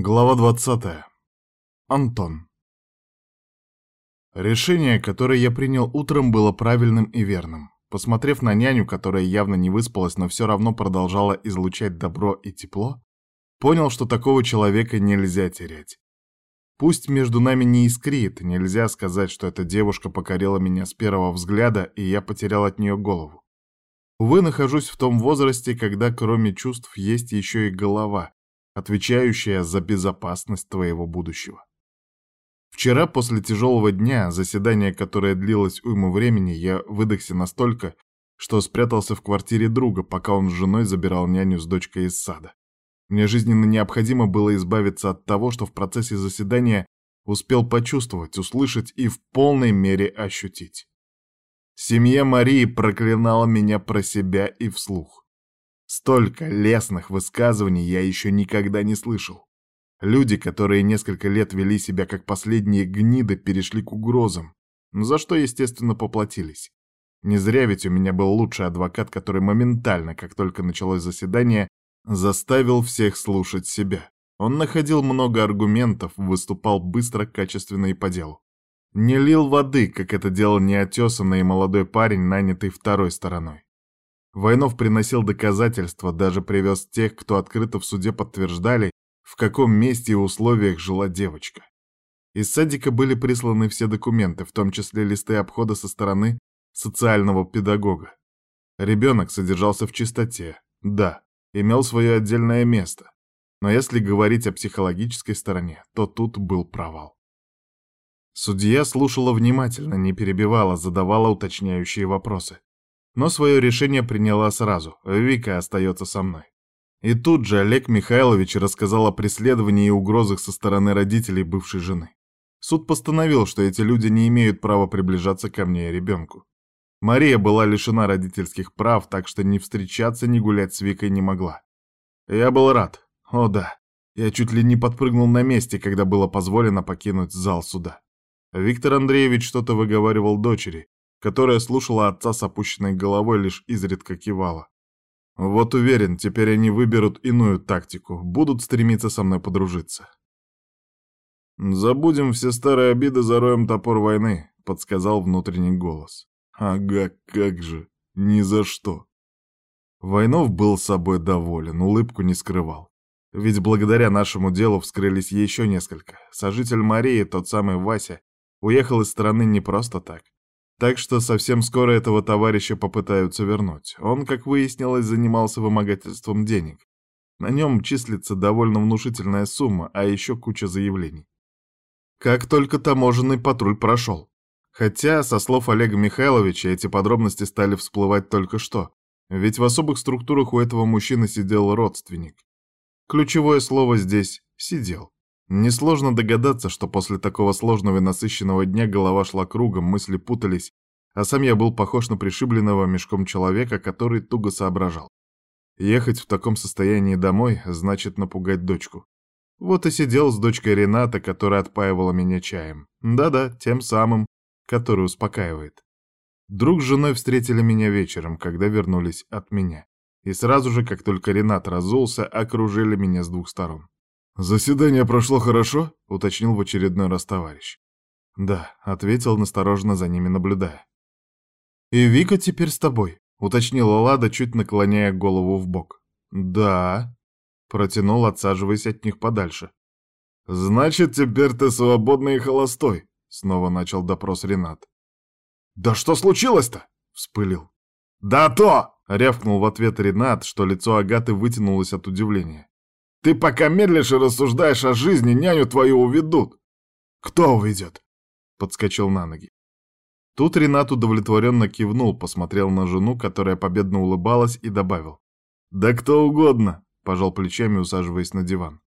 Глава 20. Антон. Решение, которое я принял утром, было правильным и верным. Посмотрев на няню, которая явно не выспалась, но все равно продолжала излучать добро и тепло, понял, что такого человека нельзя терять. Пусть между нами не искрит, нельзя сказать, что эта девушка покорила меня с первого взгляда, и я потерял от нее голову. Увы, нахожусь в том возрасте, когда кроме чувств есть еще и голова, отвечающая за безопасность твоего будущего. Вчера после тяжелого дня, заседания, которое длилось уйму времени, я выдохся настолько, что спрятался в квартире друга, пока он с женой забирал няню с дочкой из сада. Мне жизненно необходимо было избавиться от того, что в процессе заседания успел почувствовать, услышать и в полной мере ощутить. Семья Марии проклинала меня про себя и вслух. Столько лестных высказываний я еще никогда не слышал. Люди, которые несколько лет вели себя как последние гниды, перешли к угрозам, за что, естественно, поплатились. Не зря ведь у меня был лучший адвокат, который моментально, как только началось заседание, заставил всех слушать себя. Он находил много аргументов, выступал быстро, качественно и по делу. Не лил воды, как это делал неотесанный молодой парень, нанятый второй стороной. Войнов приносил доказательства, даже привез тех, кто открыто в суде подтверждали, в каком месте и условиях жила девочка. Из садика были присланы все документы, в том числе листы обхода со стороны социального педагога. Ребенок содержался в чистоте, да, имел свое отдельное место. Но если говорить о психологической стороне, то тут был провал. Судья слушала внимательно, не перебивала, задавала уточняющие вопросы но свое решение приняла сразу. Вика остается со мной. И тут же Олег Михайлович рассказал о преследовании и угрозах со стороны родителей бывшей жены. Суд постановил, что эти люди не имеют права приближаться ко мне и ребенку. Мария была лишена родительских прав, так что ни встречаться, ни гулять с Викой не могла. Я был рад. О да, я чуть ли не подпрыгнул на месте, когда было позволено покинуть зал суда. Виктор Андреевич что-то выговаривал дочери, которая слушала отца с опущенной головой, лишь изредка кивала. Вот уверен, теперь они выберут иную тактику, будут стремиться со мной подружиться. «Забудем все старые обиды, зароем топор войны», — подсказал внутренний голос. «Ага, как же, ни за что». Войнов был собой доволен, улыбку не скрывал. Ведь благодаря нашему делу вскрылись еще несколько. Сожитель Марии, тот самый Вася, уехал из страны не просто так. Так что совсем скоро этого товарища попытаются вернуть. Он, как выяснилось, занимался вымогательством денег. На нем числится довольно внушительная сумма, а еще куча заявлений. Как только таможенный патруль прошел. Хотя, со слов Олега Михайловича, эти подробности стали всплывать только что. Ведь в особых структурах у этого мужчины сидел родственник. Ключевое слово здесь «сидел». Несложно догадаться, что после такого сложного и насыщенного дня голова шла кругом, мысли путались, а сам я был похож на пришибленного мешком человека, который туго соображал. Ехать в таком состоянии домой значит напугать дочку. Вот и сидел с дочкой Рената, которая отпаивала меня чаем. Да-да, тем самым, который успокаивает. Друг с женой встретили меня вечером, когда вернулись от меня. И сразу же, как только Ренат разулся, окружили меня с двух сторон. «Заседание прошло хорошо?» — уточнил в очередной раз товарищ. «Да», — ответил, настороженно за ними наблюдая. «И Вика теперь с тобой?» — уточнила Лада, чуть наклоняя голову в бок. «Да», — протянул, отсаживаясь от них подальше. «Значит, теперь ты свободный и холостой», — снова начал допрос Ренат. «Да что случилось-то?» — вспылил. «Да то!» — рявкнул в ответ Ренат, что лицо Агаты вытянулось от удивления. Ты пока медлишь и рассуждаешь о жизни, няню твою уведут. Кто уведет? Подскочил на ноги. Тут Ренат удовлетворенно кивнул, посмотрел на жену, которая победно улыбалась, и добавил. «Да кто угодно», — пожал плечами, усаживаясь на диван.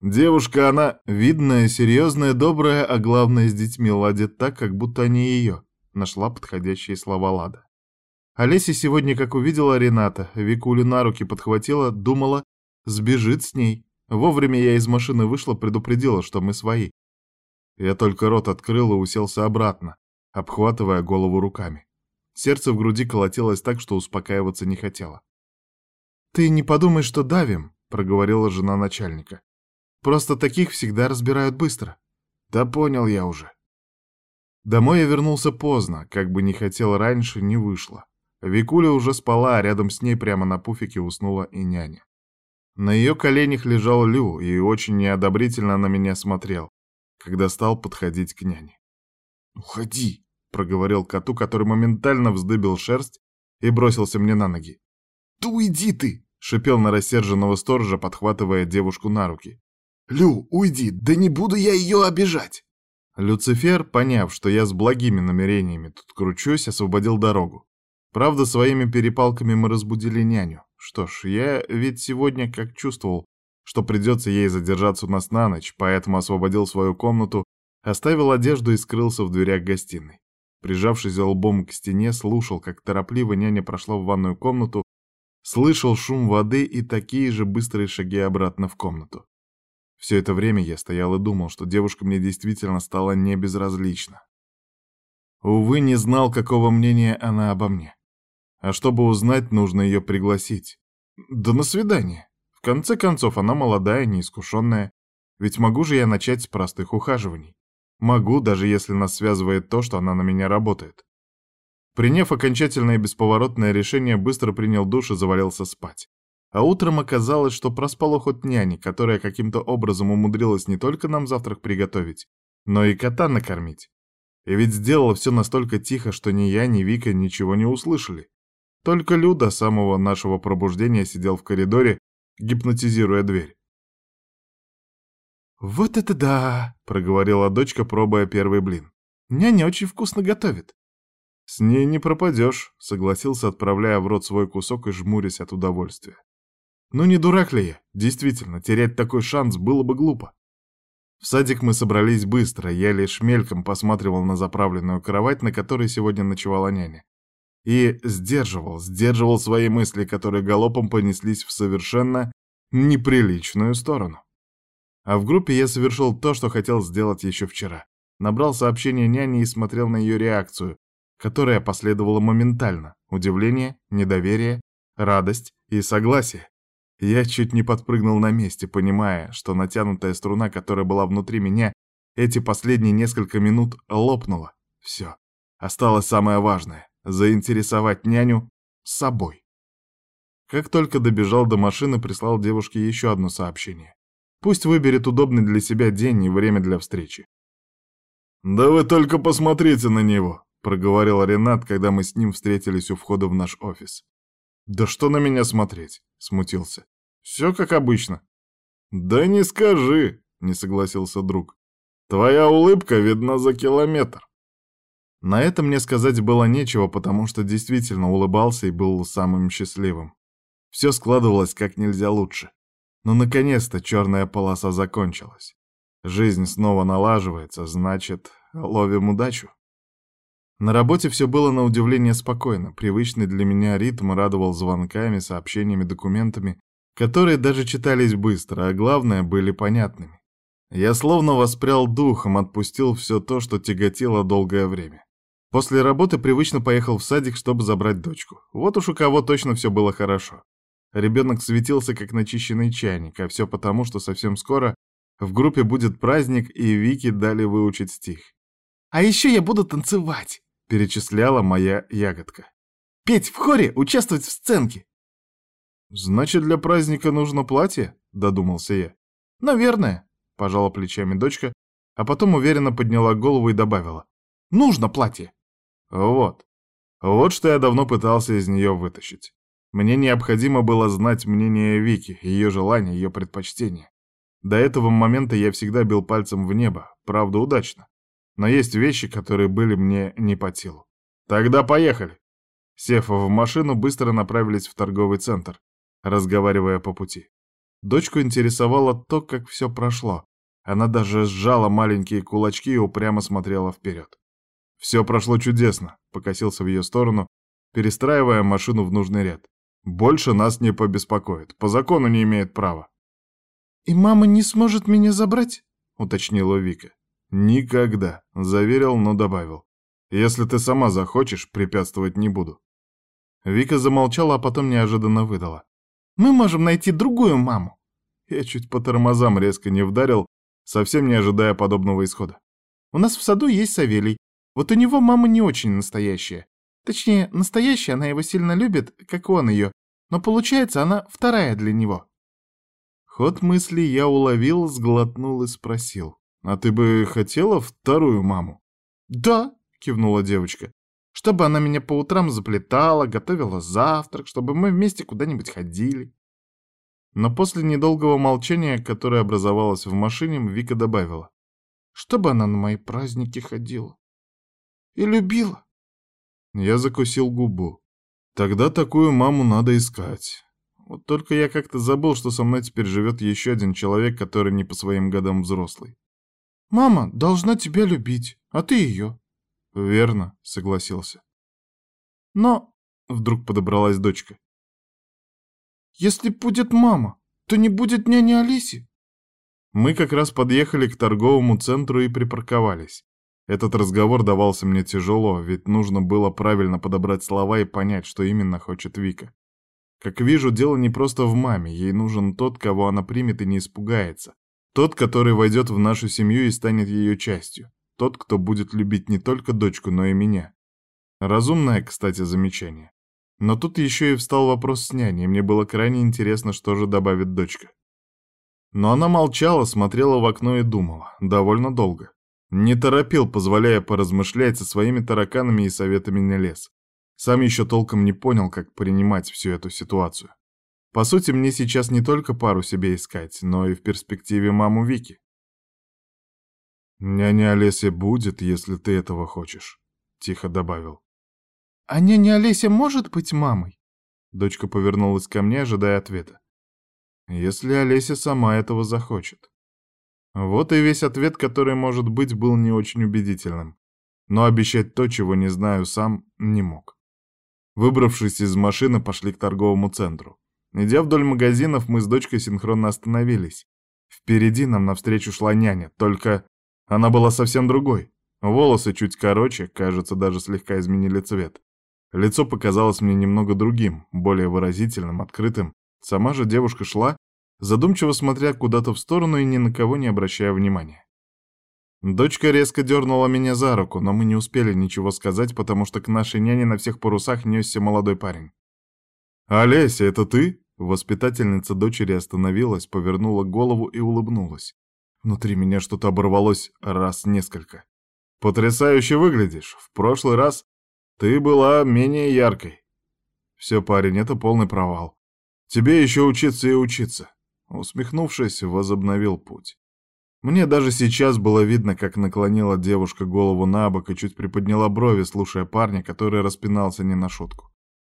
«Девушка она видная, серьезная, добрая, а главное, с детьми ладит так, как будто они ее», — нашла подходящие слова Лада. Олеся сегодня, как увидела Рената, Викулю на руки подхватила, думала, Сбежит с ней. Вовремя я из машины вышла, предупредила, что мы свои. Я только рот открыл и уселся обратно, обхватывая голову руками. Сердце в груди колотилось так, что успокаиваться не хотело. «Ты не подумай, что давим», — проговорила жена начальника. Просто таких всегда разбирают быстро. Да понял я уже. Домой я вернулся поздно, как бы не хотел раньше, не вышло. Викуля уже спала, а рядом с ней прямо на пуфике уснула и няня. На ее коленях лежал Лю и очень неодобрительно на меня смотрел, когда стал подходить к няне. «Уходи!» — проговорил коту, который моментально вздыбил шерсть и бросился мне на ноги. «Да уйди ты!» — шипел на рассерженного сторожа, подхватывая девушку на руки. «Лю, уйди, да не буду я ее обижать!» Люцифер, поняв, что я с благими намерениями тут кручусь, освободил дорогу. Правда, своими перепалками мы разбудили няню. Что ж, я ведь сегодня как чувствовал, что придется ей задержаться у нас на ночь, поэтому освободил свою комнату, оставил одежду и скрылся в дверях гостиной. Прижавшись лбом к стене, слушал, как торопливо няня прошла в ванную комнату, слышал шум воды и такие же быстрые шаги обратно в комнату. Все это время я стоял и думал, что девушка мне действительно стала не безразлична. Увы, не знал, какого мнения она обо мне. А чтобы узнать, нужно ее пригласить. Да на свидание. В конце концов, она молодая, неискушенная. Ведь могу же я начать с простых ухаживаний. Могу, даже если нас связывает то, что она на меня работает. Приняв окончательное и бесповоротное решение, быстро принял душ и завалился спать. А утром оказалось, что проспал уход няни, которая каким-то образом умудрилась не только нам завтрак приготовить, но и кота накормить. И ведь сделала все настолько тихо, что ни я, ни Вика ничего не услышали. Только Лю до самого нашего пробуждения сидел в коридоре, гипнотизируя дверь. «Вот это да!» — проговорила дочка, пробуя первый блин. «Няня очень вкусно готовит». «С ней не пропадешь», — согласился, отправляя в рот свой кусок и жмурясь от удовольствия. Ну не дурак ли я? Действительно, терять такой шанс было бы глупо. В садик мы собрались быстро, я лишь мельком посматривал на заправленную кровать, на которой сегодня ночевала няня. И сдерживал, сдерживал свои мысли, которые галопом понеслись в совершенно неприличную сторону. А в группе я совершил то, что хотел сделать еще вчера. Набрал сообщение няни и смотрел на ее реакцию, которая последовала моментально. Удивление, недоверие, радость и согласие. Я чуть не подпрыгнул на месте, понимая, что натянутая струна, которая была внутри меня, эти последние несколько минут лопнула. Все. Осталось самое важное — заинтересовать няню собой. Как только добежал до машины, прислал девушке еще одно сообщение. Пусть выберет удобный для себя день и время для встречи. «Да вы только посмотрите на него», — проговорил Ренат, когда мы с ним встретились у входа в наш офис. «Да что на меня смотреть?» — смутился. «Все как обычно». «Да не скажи», — не согласился друг. «Твоя улыбка видна за километр». На это мне сказать было нечего, потому что действительно улыбался и был самым счастливым. Все складывалось как нельзя лучше. Но наконец-то черная полоса закончилась. Жизнь снова налаживается, значит, ловим удачу. На работе все было на удивление спокойно. Привычный для меня ритм радовал звонками, сообщениями, документами, которые даже читались быстро, а главное, были понятными. Я словно воспрял духом, отпустил все то, что тяготило долгое время. После работы привычно поехал в садик, чтобы забрать дочку. Вот уж у кого точно все было хорошо. Ребенок светился, как начищенный чайник, а все потому, что совсем скоро в группе будет праздник, и Вики дали выучить стих. «А еще я буду танцевать!» — перечисляла моя ягодка. «Петь в хоре, участвовать в сценке!» «Значит, для праздника нужно платье?» — додумался я. «Наверное», — пожала плечами дочка, а потом уверенно подняла голову и добавила. «Нужно платье!» Вот. Вот что я давно пытался из нее вытащить. Мне необходимо было знать мнение Вики, ее желания, ее предпочтения. До этого момента я всегда бил пальцем в небо, правда удачно. Но есть вещи, которые были мне не по силу. Тогда поехали. Сев в машину, быстро направились в торговый центр, разговаривая по пути. Дочку интересовало то, как все прошло. Она даже сжала маленькие кулачки и упрямо смотрела вперед. «Все прошло чудесно», — покосился в ее сторону, перестраивая машину в нужный ряд. «Больше нас не побеспокоит, по закону не имеет права». «И мама не сможет меня забрать?» — уточнила Вика. «Никогда», — заверил, но добавил. «Если ты сама захочешь, препятствовать не буду». Вика замолчала, а потом неожиданно выдала. «Мы можем найти другую маму». Я чуть по тормозам резко не вдарил, совсем не ожидая подобного исхода. У нас в саду есть Савелий. Вот у него мама не очень настоящая. Точнее, настоящая, она его сильно любит, как он ее, но получается, она вторая для него. Ход мысли я уловил, сглотнул и спросил. «А ты бы хотела вторую маму?» «Да», — кивнула девочка. «Чтобы она меня по утрам заплетала, готовила завтрак, чтобы мы вместе куда-нибудь ходили». Но после недолгого молчания, которое образовалось в машине, Вика добавила. «Чтобы она на мои праздники ходила. И любила». Я закусил губу. Тогда такую маму надо искать. Вот только я как-то забыл, что со мной теперь живет еще один человек, который не по своим годам взрослый. «Мама должна тебя любить, а ты ее». «Верно», — согласился. «Но...» — вдруг подобралась дочка. Если будет мама, то не будет няни Алиси. Мы как раз подъехали к торговому центру и припарковались. Этот разговор давался мне тяжело, ведь нужно было правильно подобрать слова и понять, что именно хочет Вика. Как вижу, дело не просто в маме, ей нужен тот, кого она примет и не испугается. Тот, который войдет в нашу семью и станет ее частью. Тот, кто будет любить не только дочку, но и меня. Разумное, кстати, замечание. Но тут еще и встал вопрос с няней, мне было крайне интересно, что же добавит дочка. Но она молчала, смотрела в окно и думала. Довольно долго. Не торопил, позволяя поразмышлять со своими тараканами и советами не лез. Сам еще толком не понял, как принимать всю эту ситуацию. По сути, мне сейчас не только пару себе искать, но и в перспективе маму Вики. «Няня Олеся будет, если ты этого хочешь», — тихо добавил. «А няня Олеся может быть мамой?» Дочка повернулась ко мне, ожидая ответа. «Если Олеся сама этого захочет». Вот и весь ответ, который, может быть, был не очень убедительным. Но обещать то, чего не знаю сам, не мог. Выбравшись из машины, пошли к торговому центру. Идя вдоль магазинов, мы с дочкой синхронно остановились. Впереди нам навстречу шла няня, только она была совсем другой. Волосы чуть короче, кажется, даже слегка изменили цвет. Лицо показалось мне немного другим, более выразительным, открытым. Сама же девушка шла, задумчиво смотря куда-то в сторону и ни на кого не обращая внимания. Дочка резко дернула меня за руку, но мы не успели ничего сказать, потому что к нашей няне на всех парусах несся молодой парень. «Олеся, это ты?» Воспитательница дочери остановилась, повернула голову и улыбнулась. Внутри меня что-то оборвалось раз несколько. «Потрясающе выглядишь. В прошлый раз ты была менее яркой. Все, парень, это полный провал. Тебе еще учиться и учиться. Усмехнувшись, возобновил путь. Мне даже сейчас было видно, как наклонила девушка голову на бок и чуть приподняла брови, слушая парня, который распинался не на шутку.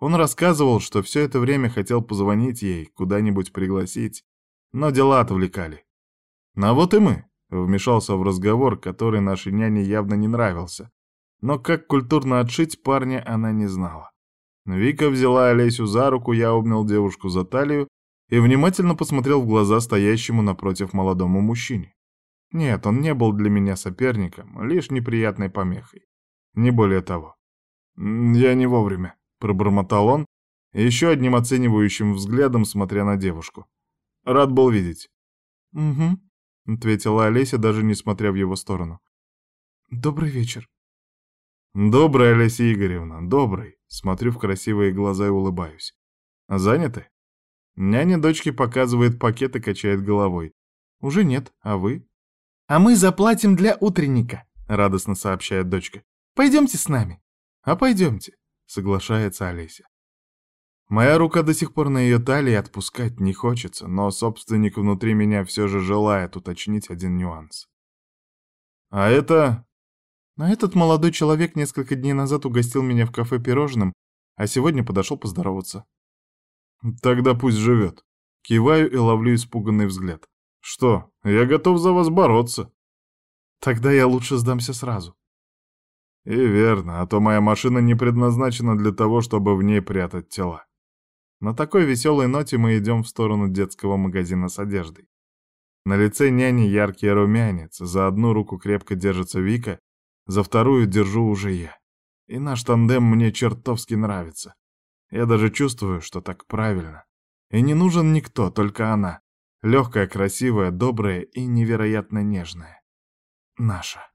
Он рассказывал, что все это время хотел позвонить ей, куда-нибудь пригласить, но дела отвлекали. «А вот и мы», — вмешался в разговор, который нашей няне явно не нравился, но как культурно отшить парня она не знала. Вика взяла Олесю за руку, я обнял девушку за талию и внимательно посмотрел в глаза стоящему напротив молодому мужчине. Нет, он не был для меня соперником, лишь неприятной помехой. Не более того. «Я не вовремя», — пробормотал он, еще одним оценивающим взглядом смотря на девушку. «Рад был видеть». «Угу», — ответила Олеся, даже не смотря в его сторону. «Добрый вечер». «Добрый, Олеся Игоревна, добрый!» Смотрю в красивые глаза и улыбаюсь. «Заняты?» Няня дочки показывает пакет и качает головой. «Уже нет, а вы?» «А мы заплатим для утренника», — радостно сообщает дочка. «Пойдемте с нами». «А пойдемте», — соглашается Олеся. Моя рука до сих пор на ее талии отпускать не хочется, но собственник внутри меня все же желает уточнить один нюанс. «А это а этот молодой человек несколько дней назад угостил меня в кафе пирожным, а сегодня подошел поздороваться. Тогда пусть живет. Киваю и ловлю испуганный взгляд. Что, я готов за вас бороться. Тогда я лучше сдамся сразу. И верно, а то моя машина не предназначена для того, чтобы в ней прятать тела. На такой веселой ноте мы идем в сторону детского магазина с одеждой. На лице няни яркий румянец, за одну руку крепко держится Вика, за вторую держу уже я. И наш тандем мне чертовски нравится. Я даже чувствую, что так правильно. И не нужен никто, только она. Легкая, красивая, добрая и невероятно нежная. Наша.